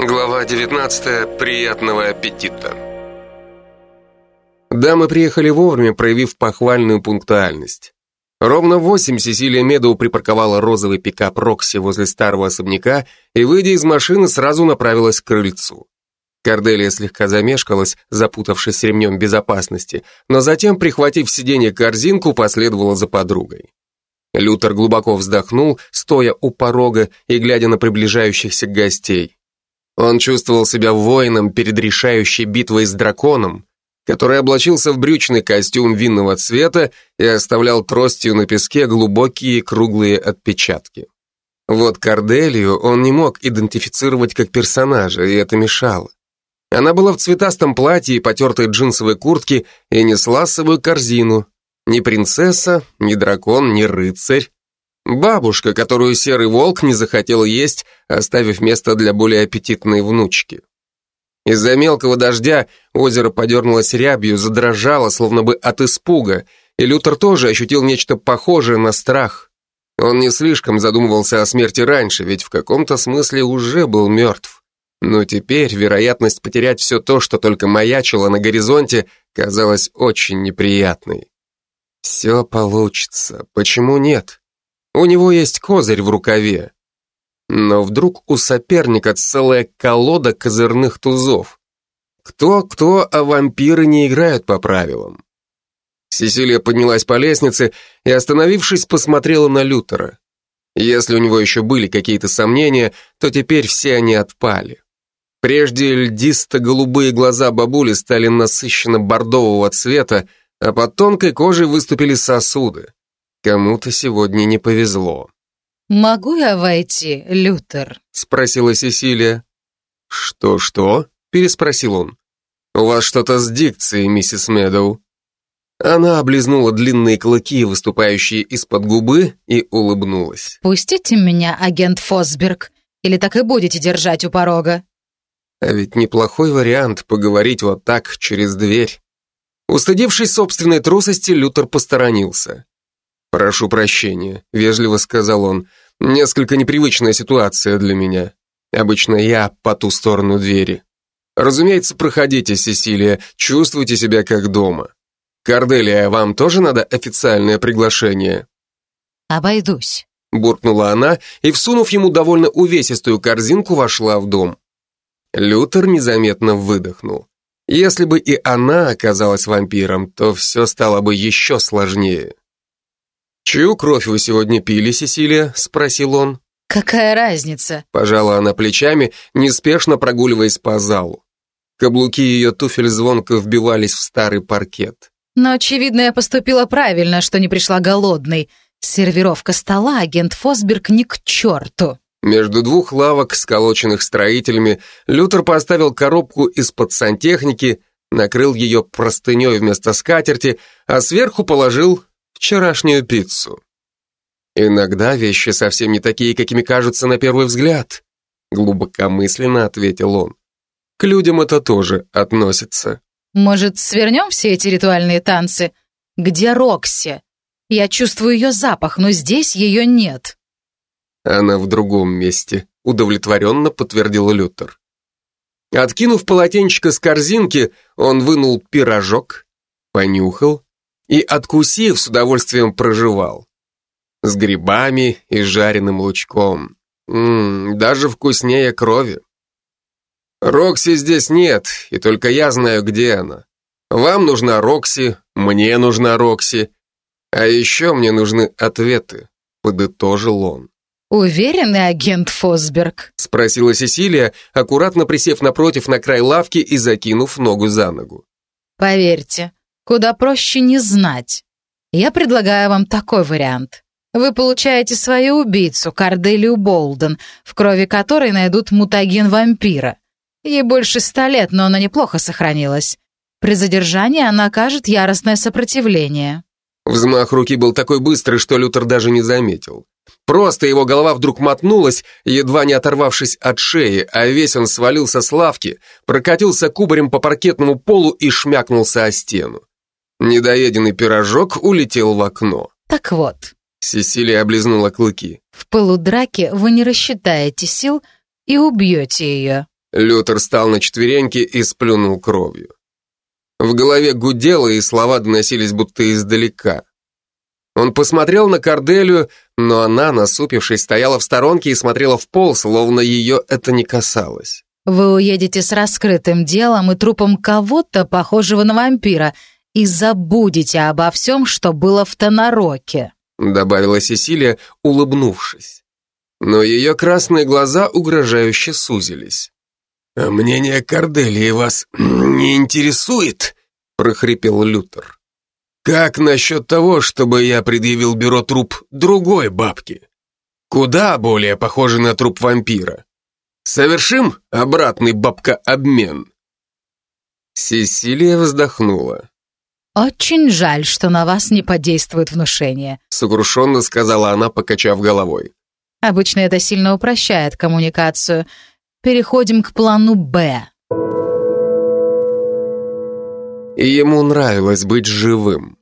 Глава 19. Приятного аппетита. Дамы приехали вовремя, проявив похвальную пунктуальность. Ровно в восемь Сесилия Медоу припарковала розовый пикап Рокси возле старого особняка и, выйдя из машины, сразу направилась к крыльцу. Корделия слегка замешкалась, запутавшись ремнем безопасности, но затем, прихватив сиденье корзинку, последовала за подругой. Лютер глубоко вздохнул, стоя у порога и глядя на приближающихся гостей. Он чувствовал себя воином перед решающей битвой с драконом, который облачился в брючный костюм винного цвета и оставлял тростью на песке глубокие круглые отпечатки. Вот Корделию он не мог идентифицировать как персонажа, и это мешало. Она была в цветастом платье и потертой джинсовой куртке и несла с собой корзину. Ни принцесса, ни дракон, ни рыцарь. Бабушка, которую серый волк не захотел есть, оставив место для более аппетитной внучки. Из-за мелкого дождя озеро подернулось рябью, задрожало, словно бы от испуга, и Лютер тоже ощутил нечто похожее на страх. Он не слишком задумывался о смерти раньше, ведь в каком-то смысле уже был мертв. Но теперь вероятность потерять все то, что только маячило на горизонте, казалась очень неприятной. Все получится, почему нет? У него есть козырь в рукаве. Но вдруг у соперника целая колода козырных тузов. Кто-кто, а вампиры не играют по правилам. Сесилия поднялась по лестнице и, остановившись, посмотрела на Лютера. Если у него еще были какие-то сомнения, то теперь все они отпали. Прежде льдисто-голубые глаза бабули стали насыщенно бордового цвета, а под тонкой кожей выступили сосуды. Кому-то сегодня не повезло. «Могу я войти, Лютер?» — спросила Сесилия. «Что-что?» — переспросил он. «У вас что-то с дикцией, миссис Медоу». Она облизнула длинные клыки, выступающие из-под губы, и улыбнулась. «Пустите меня, агент Фосберг, или так и будете держать у порога?» А ведь неплохой вариант поговорить вот так, через дверь. Устыдившись собственной трусости, Лютер посторонился. «Прошу прощения», — вежливо сказал он. «Несколько непривычная ситуация для меня. Обычно я по ту сторону двери. Разумеется, проходите, Сесилия, чувствуйте себя как дома. Корделия, вам тоже надо официальное приглашение?» «Обойдусь», — буркнула она и, всунув ему довольно увесистую корзинку, вошла в дом. Лютер незаметно выдохнул. Если бы и она оказалась вампиром, то все стало бы еще сложнее. «Чью кровь вы сегодня пили, Сесилия?» – спросил он. «Какая разница?» – пожала она плечами, неспешно прогуливаясь по залу. Каблуки ее туфель звонко вбивались в старый паркет. «Но, очевидно, я поступила правильно, что не пришла голодной. Сервировка стола, агент Фосберг, ни к черту!» Между двух лавок, сколоченных строителями, Лютер поставил коробку из-под сантехники, накрыл ее простыней вместо скатерти, а сверху положил вчерашнюю пиццу. Иногда вещи совсем не такие, какими кажутся на первый взгляд, глубокомысленно ответил он. К людям это тоже относится. Может, свернем все эти ритуальные танцы? Где Рокси? Я чувствую ее запах, но здесь ее нет. Она в другом месте, удовлетворенно подтвердил Лютер. Откинув полотенчика с корзинки, он вынул пирожок, понюхал и, откусив, с удовольствием проживал. С грибами и жареным лучком. М -м, даже вкуснее крови. Рокси здесь нет, и только я знаю, где она. Вам нужна Рокси, мне нужна Рокси, а еще мне нужны ответы, подытожил он. «Уверенный агент Фосберг?» — спросила Сесилия, аккуратно присев напротив на край лавки и закинув ногу за ногу. «Поверьте, куда проще не знать. Я предлагаю вам такой вариант. Вы получаете свою убийцу, Карделию Болден, в крови которой найдут мутаген вампира. Ей больше ста лет, но она неплохо сохранилась. При задержании она окажет яростное сопротивление». Взмах руки был такой быстрый, что Лютер даже не заметил. Просто его голова вдруг мотнулась, едва не оторвавшись от шеи, а весь он свалился с лавки, прокатился кубарем по паркетному полу и шмякнулся о стену. Недоеденный пирожок улетел в окно. «Так вот», — Сесилия облизнула клыки. «в полудраке вы не рассчитаете сил и убьете ее». Лютер встал на четвереньки и сплюнул кровью. В голове гудело, и слова доносились будто издалека. Он посмотрел на Корделию, но она, насупившись, стояла в сторонке и смотрела в пол, словно ее это не касалось. Вы уедете с раскрытым делом и трупом кого-то, похожего на вампира, и забудете обо всем, что было в Тонороке», — добавила Сесилия, улыбнувшись. Но ее красные глаза угрожающе сузились. «Мнение Корделии вас не интересует?» — прохрипел Лютер. Как насчет того, чтобы я предъявил бюро труп другой бабки? Куда более похожий на труп вампира. Совершим обратный бабка-обмен. Сесилия вздохнула. «Очень жаль, что на вас не подействует внушение», сокрушенно сказала она, покачав головой. «Обычно это сильно упрощает коммуникацию. Переходим к плану «Б». Ему нравилось быть живым.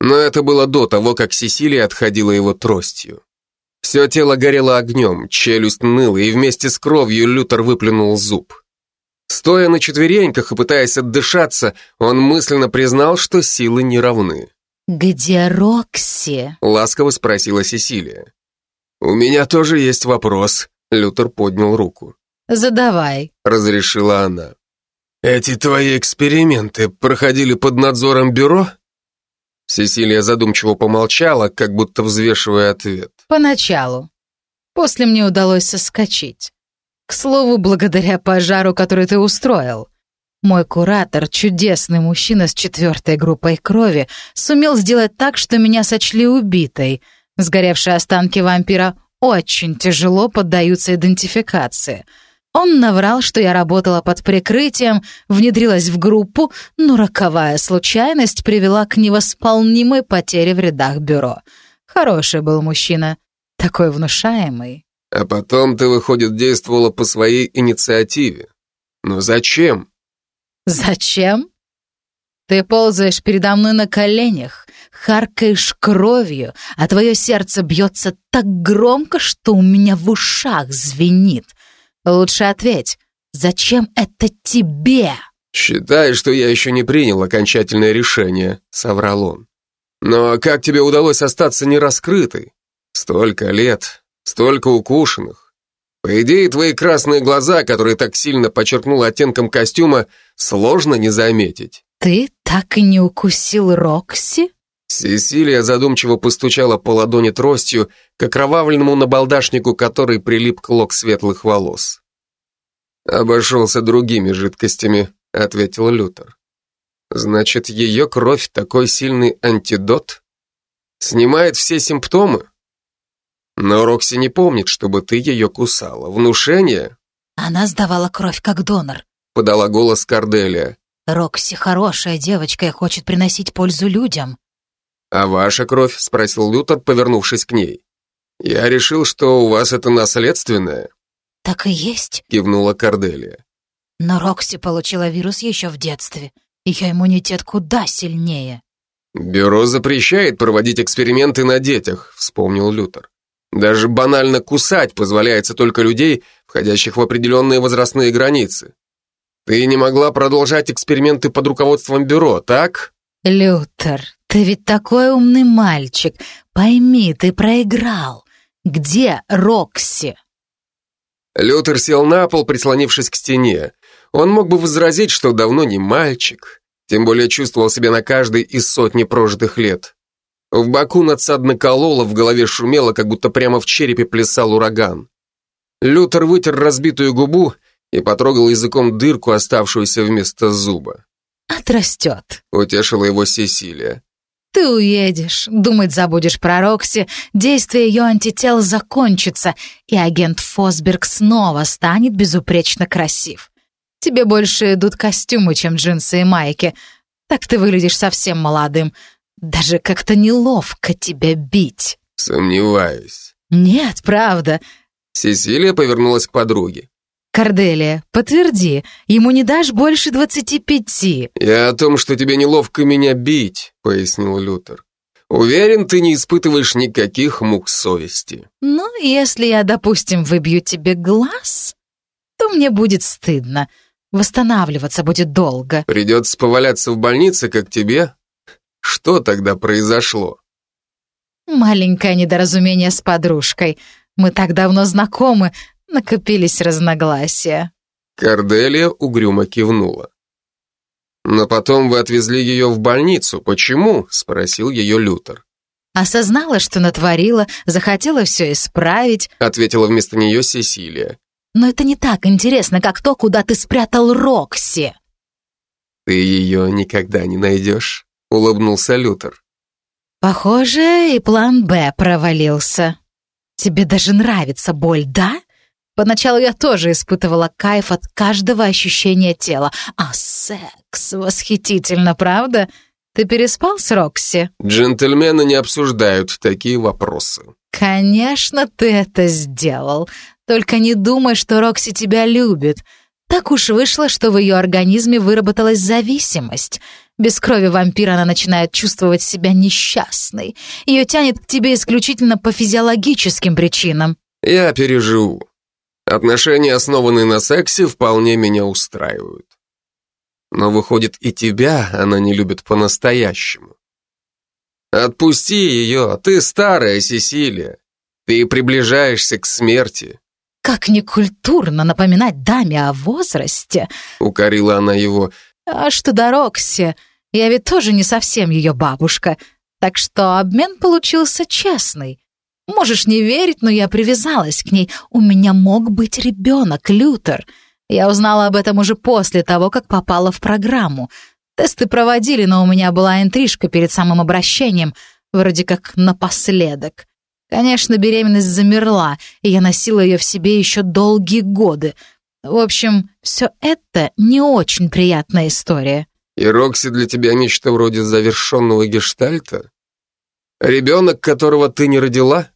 Но это было до того, как Сесилия отходила его тростью. Все тело горело огнем, челюсть ныла, и вместе с кровью Лютер выплюнул зуб. Стоя на четвереньках и пытаясь отдышаться, он мысленно признал, что силы не равны. «Где Рокси?» — ласково спросила Сесилия. «У меня тоже есть вопрос», — Лютер поднял руку. «Задавай», — разрешила она. «Эти твои эксперименты проходили под надзором бюро?» Сесилия задумчиво помолчала, как будто взвешивая ответ. «Поначалу. После мне удалось соскочить. К слову, благодаря пожару, который ты устроил. Мой куратор, чудесный мужчина с четвертой группой крови, сумел сделать так, что меня сочли убитой. Сгоревшие останки вампира очень тяжело поддаются идентификации — он наврал, что я работала под прикрытием, внедрилась в группу, но роковая случайность привела к невосполнимой потере в рядах бюро. Хороший был мужчина, такой внушаемый. А потом ты, выходит, действовала по своей инициативе. Но зачем? Зачем? Ты ползаешь передо мной на коленях, харкаешь кровью, а твое сердце бьется так громко, что у меня в ушах звенит — Лучше ответь, зачем это тебе? Считай, что я еще не принял окончательное решение, соврал он. Но как тебе удалось остаться нераскрытой? Столько лет, столько укушенных. По идее, твои красные глаза, которые так сильно подчеркнул оттенком костюма, сложно не заметить. Ты так и не укусил Рокси? Сесилия задумчиво постучала по ладони тростью к окровавленному набалдашнику, который прилип клок светлых волос. «Обошелся другими жидкостями», — ответил Лютер. «Значит, ее кровь такой сильный антидот? Снимает все симптомы? Но Рокси не помнит, чтобы ты ее кусала. Внушение?» «Она сдавала кровь как донор», — подала голос Корделия. «Рокси хорошая девочка и хочет приносить пользу людям». «А ваша кровь?» — спросил Лютер, повернувшись к ней. «Я решил, что у вас это наследственное». «Так и есть», — кивнула Корделия. «Но Рокси получила вирус еще в детстве. Ее иммунитет куда сильнее». «Бюро запрещает проводить эксперименты на детях», — вспомнил Лютер. «Даже банально кусать позволяется только людей, входящих в определенные возрастные границы. Ты не могла продолжать эксперименты под руководством бюро, так?» «Лютер, ты ведь такой умный мальчик. Пойми, ты проиграл. Где Рокси?» Лютер сел на пол, прислонившись к стене. Он мог бы возразить, что давно не мальчик, тем более чувствовал себя на каждой из сотни прожитых лет. В боку надсадно кололо, в голове шумело, как будто прямо в черепе плясал ураган. Лютер вытер разбитую губу и потрогал языком дырку, оставшуюся вместо зуба. «Отрастет», — утешила его Сесилия. «Ты уедешь, думать забудешь про Рокси, действие ее антител закончится, и агент Фосберг снова станет безупречно красив. Тебе больше идут костюмы, чем джинсы и майки. Так ты выглядишь совсем молодым. Даже как-то неловко тебя бить». «Сомневаюсь». «Нет, правда». Сесилия повернулась к подруге. «Корделия, подтверди, ему не дашь больше двадцати пяти». «Я о том, что тебе неловко меня бить», — пояснил Лютер. «Уверен, ты не испытываешь никаких мук совести». «Ну, если я, допустим, выбью тебе глаз, то мне будет стыдно. Восстанавливаться будет долго. Придется поваляться в больнице, как тебе? Что тогда произошло? Маленькое недоразумение с подружкой. Мы так давно знакомы, накопились разногласия. Корделия угрюмо кивнула. «Но потом вы отвезли ее в больницу. Почему?» — спросил ее Лютер. Осознала, что натворила, захотела все исправить. Ответила вместо нее Сесилия. Но это не так интересно, как то, куда ты спрятал Рокси. Ты ее никогда не найдешь, улыбнулся Лютер. Похоже, и план «Б» провалился. Тебе даже нравится боль, да? Поначалу я тоже испытывала кайф от каждого ощущения тела. А секс восхитительно, правда? Ты переспал с Рокси? Джентльмены не обсуждают такие вопросы. Конечно, ты это сделал. Только не думай, что Рокси тебя любит. Так уж вышло, что в ее организме выработалась зависимость. Без крови вампира она начинает чувствовать себя несчастной. Ее тянет к тебе исключительно по физиологическим причинам. Я переживу. Отношения, основанные на сексе, вполне меня устраивают. Но выходит, и тебя она не любит по-настоящему. Отпусти ее, ты старая Сесилия. Ты приближаешься к смерти. Как некультурно напоминать даме о возрасте. Укорила она его. А что до Рокси? Я ведь тоже не совсем ее бабушка. Так что обмен получился честный. Можешь не верить, но я привязалась к ней. У меня мог быть ребенок, Лютер. Я узнала об этом уже после того, как попала в программу. Тесты проводили, но у меня была интрижка перед самым обращением, вроде как напоследок. Конечно, беременность замерла, и я носила ее в себе еще долгие годы. В общем, все это не очень приятная история. И Рокси для тебя нечто вроде завершенного гештальта? Ребенок, которого ты не родила?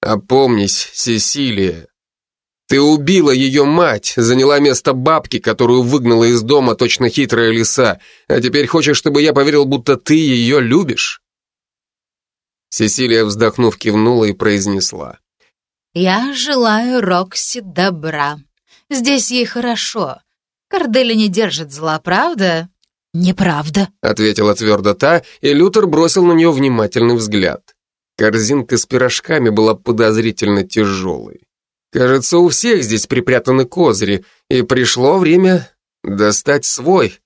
Опомнись, Сесилия. Ты убила ее мать, заняла место бабки, которую выгнала из дома точно хитрая лиса, а теперь хочешь, чтобы я поверил, будто ты ее любишь? Сесилия, вздохнув, кивнула и произнесла. «Я желаю Рокси добра. Здесь ей хорошо. Кордели не держит зла, правда?» «Неправда», — ответила твердо та, и Лютер бросил на нее внимательный взгляд. Корзинка с пирожками была подозрительно тяжелой. Кажется, у всех здесь припрятаны козыри, и пришло время достать свой,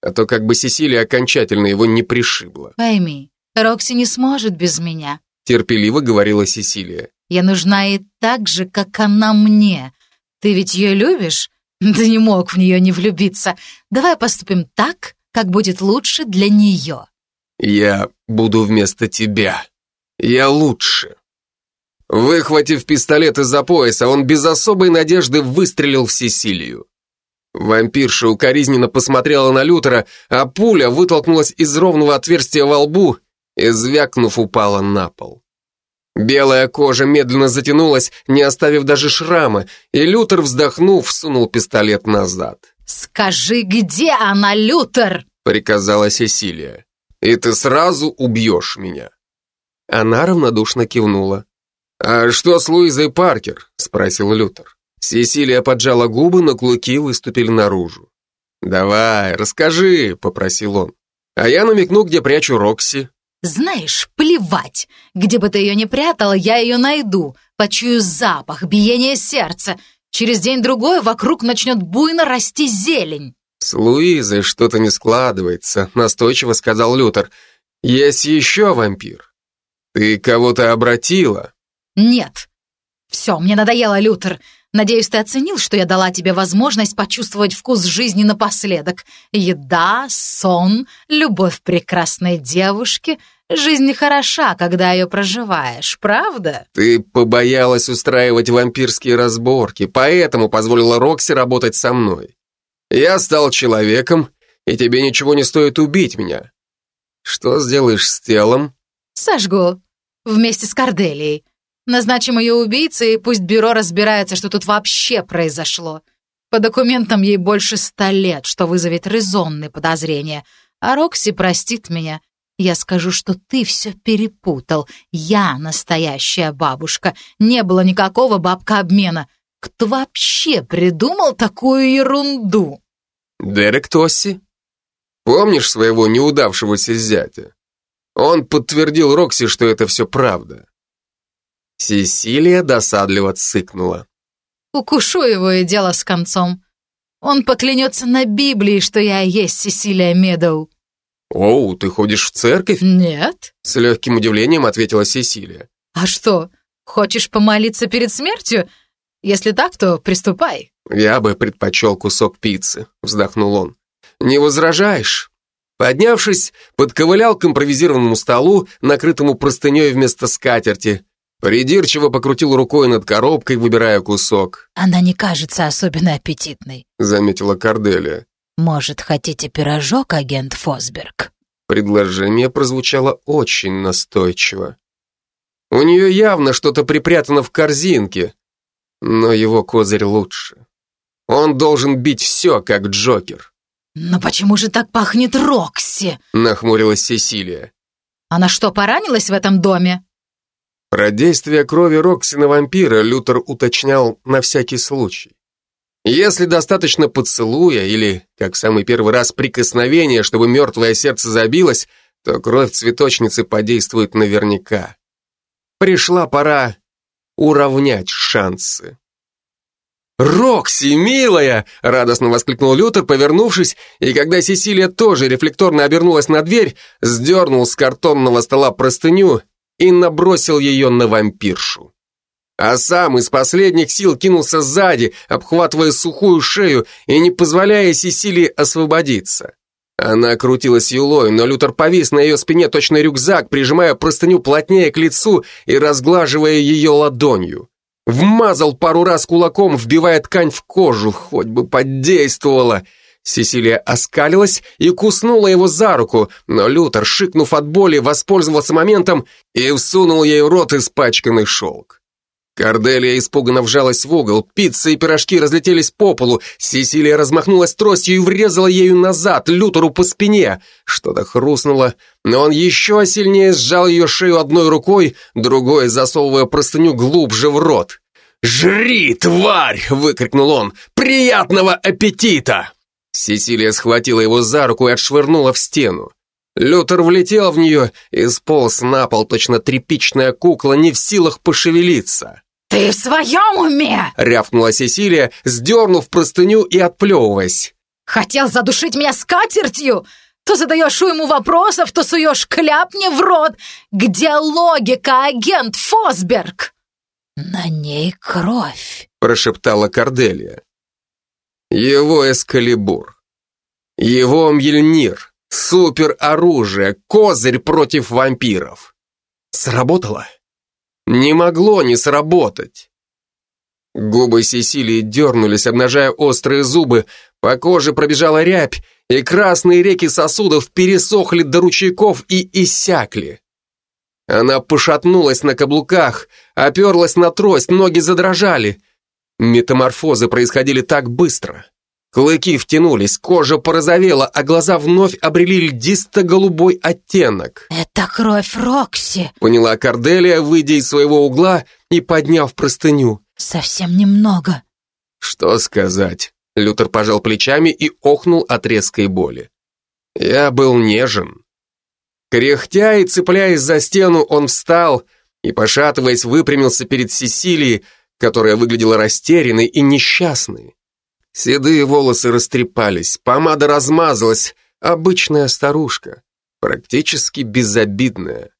а то как бы Сесилия окончательно его не пришибла. «Пойми, Рокси не сможет без меня», — терпеливо говорила Сесилия. «Я нужна ей так же, как она мне. Ты ведь ее любишь? Ты не мог в нее не влюбиться. Давай поступим так, как будет лучше для нее». «Я буду вместо тебя. Я лучше». Выхватив пистолет из-за пояса, он без особой надежды выстрелил в Сесилию. Вампирша укоризненно посмотрела на Лютера, а пуля вытолкнулась из ровного отверстия во лбу и, звякнув, упала на пол. Белая кожа медленно затянулась, не оставив даже шрама, и Лютер, вздохнув, сунул пистолет назад. «Скажи, где она, Лютер?» — приказала Сесилия. «И ты сразу убьешь меня». Она равнодушно кивнула. «А что с Луизой Паркер?» — спросил Лютер. Сесилия поджала губы, но клыки выступили наружу. «Давай, расскажи», — попросил он. «А я намекну, где прячу Рокси». «Знаешь, плевать. Где бы ты ее ни прятала, я ее найду. Почую запах, биение сердца. Через день-другой вокруг начнет буйно расти зелень». «С Луизой что-то не складывается», — настойчиво сказал Лютер. «Есть еще вампир. Ты кого-то обратила?» «Нет. Все, мне надоело, Лютер. Надеюсь, ты оценил, что я дала тебе возможность почувствовать вкус жизни напоследок. Еда, сон, любовь прекрасной девушки. Жизнь хороша, когда ее проживаешь, правда? Ты побоялась устраивать вампирские разборки, поэтому позволила Рокси работать со мной. Я стал человеком, и тебе ничего не стоит убить меня. Что сделаешь с телом? Сожгу. Вместе с Корделией. Назначим ее убийцей, и пусть бюро разбирается, что тут вообще произошло. По документам ей больше ста лет, что вызовет резонные подозрения. А Рокси простит меня. Я скажу, что ты все перепутал. Я настоящая бабушка. Не было никакого бабка-обмена. Кто вообще придумал такую ерунду? Дерек Тосси. Помнишь своего неудавшегося зятя? Он подтвердил Рокси, что это все правда. Сесилия досадливо цыкнула. Укушу его и дело с концом. Он поклянется на Библии, что я есть Сесилия Медоу. «Оу, ты ходишь в церковь?» «Нет». С легким удивлением ответила Сесилия. «А что, хочешь помолиться перед смертью? Если так, то приступай». «Я бы предпочел кусок пиццы», вздохнул он. «Не возражаешь?» Поднявшись, подковылял к импровизированному столу, накрытому простыней вместо скатерти. Придирчиво покрутил рукой над коробкой, выбирая кусок. «Она не кажется особенно аппетитной», — заметила Корделия. «Может, хотите пирожок, агент Фосберг?» Предложение прозвучало очень настойчиво. У нее явно что-то припрятано в корзинке, но его козырь лучше. Он должен бить все, как Джокер. «Но почему же так пахнет Рокси?» Нахмурилась Сесилия. «Она что, поранилась в этом доме?» Про действие крови Рокси на вампира Лютер уточнял на всякий случай. Если достаточно поцелуя или, как самый первый раз, прикосновения, чтобы мертвое сердце забилось, то кровь цветочницы подействует наверняка. Пришла пора уравнять шансы. «Рокси, милая!» — радостно воскликнул Лютер, повернувшись, и когда Сесилия тоже рефлекторно обернулась на дверь, сдернул с картонного стола простыню и набросил ее на вампиршу. А сам из последних сил кинулся сзади, обхватывая сухую шею и не позволяя Сесилии освободиться. Она крутилась юлой, но Лютер повис на ее спине точно рюкзак, прижимая простыню плотнее к лицу и разглаживая ее ладонью. Вмазал пару раз кулаком, вбивая ткань в кожу, хоть бы подействовала. Сесилия оскалилась и куснула его за руку, но Лютер, шикнув от боли, воспользовался моментом и всунул ей в рот испачканный шелк. Корделия испуганно вжалась в угол, пицца и пирожки разлетелись по полу, Сесилия размахнулась тростью и врезала ею назад, Лютеру по спине. Что-то хрустнуло, но он еще сильнее сжал ее шею одной рукой, другой засовывая простыню глубже в рот. «Жри, тварь!» — выкрикнул он. «Приятного аппетита!» Сесилия схватила его за руку и отшвырнула в стену. Лютер влетел в нее и сполз на пол, точно тряпичная кукла, не в силах пошевелиться. «Ты в своем уме?» — рявкнула Сесилия, сдернув простыню и отплевываясь. «Хотел задушить меня скатертью? То задаешь ему вопросов, то суешь кляп мне в рот. Где логика, агент Фосберг?» «На ней кровь», — прошептала Корделия. Его эскалибур. Его Мьельнир. Супероружие. Козырь против вампиров. Сработало? Не могло не сработать. Губы Сесилии дернулись, обнажая острые зубы, по коже пробежала рябь, и красные реки сосудов пересохли до ручейков и иссякли. Она пошатнулась на каблуках, оперлась на трость, ноги задрожали. Метаморфозы происходили так быстро. Клыки втянулись, кожа порозовела, а глаза вновь обрели льдисто-голубой оттенок. «Это кровь Рокси», — поняла Корделия, выйдя из своего угла и подняв простыню. «Совсем немного». «Что сказать?» Лютер пожал плечами и охнул от резкой боли. «Я был нежен». Кряхтя и цепляясь за стену, он встал и, пошатываясь, выпрямился перед Сесилией, которая выглядела растерянной и несчастной. Седые волосы растрепались, помада размазалась, обычная старушка, практически безобидная.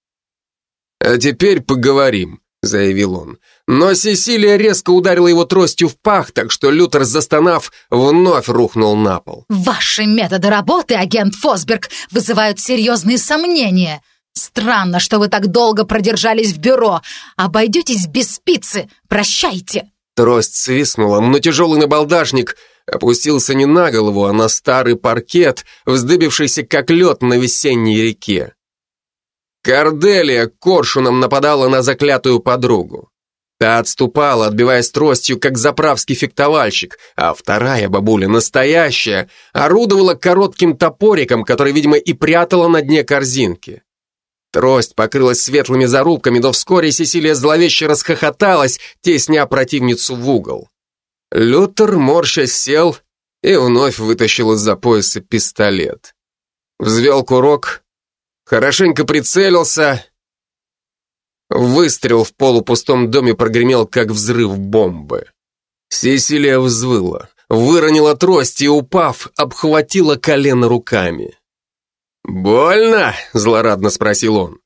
«А теперь поговорим», — заявил он. Но Сесилия резко ударила его тростью в пах, так что Лютер, застонав, вновь рухнул на пол. «Ваши методы работы, агент Фосберг, вызывают серьезные сомнения. Странно, что вы так долго продержались в бюро. Обойдетесь без спицы. Прощайте!» Трость свистнула, но тяжелый набалдашник опустился не на голову, а на старый паркет, вздыбившийся как лед на весенней реке. Корделия коршуном нападала на заклятую подругу. Та отступала, отбиваясь тростью, как заправский фехтовальщик, а вторая бабуля, настоящая, орудовала коротким топориком, который, видимо, и прятала на дне корзинки. Трость покрылась светлыми зарубками, но вскоре Сесилия зловеще расхохоталась, тесня противницу в угол. Лютер морща сел и вновь вытащил из-за пояса пистолет. Взвел курок, хорошенько прицелился. Выстрел в полупустом доме прогремел, как взрыв бомбы. Сесилия взвыла, выронила трость и, упав, обхватила колено руками. «Больно?» — злорадно спросил он.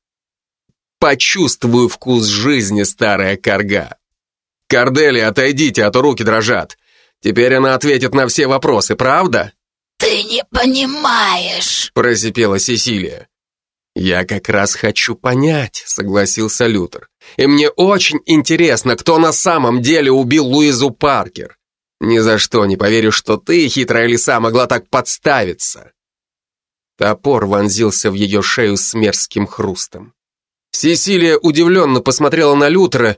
«Почувствую вкус жизни, старая корга. Кордели, отойдите, а то руки дрожат. Теперь она ответит на все вопросы, правда?» «Ты не понимаешь», — просипела Сесилия. «Я как раз хочу понять», — согласился Лютер. «И мне очень интересно, кто на самом деле убил Луизу Паркер. Ни за что не поверю, что ты, хитрая лиса, могла так подставиться». Топор вонзился в ее шею с мерзким хрустом. Сесилия удивленно посмотрела на Лютера,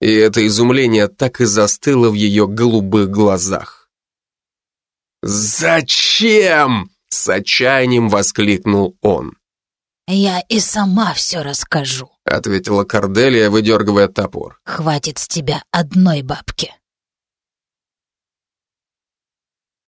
и это изумление так и застыло в ее голубых глазах. «Зачем?» — с отчаянием воскликнул он. «Я и сама все расскажу», — ответила Корделия, выдергивая топор. «Хватит с тебя одной бабки».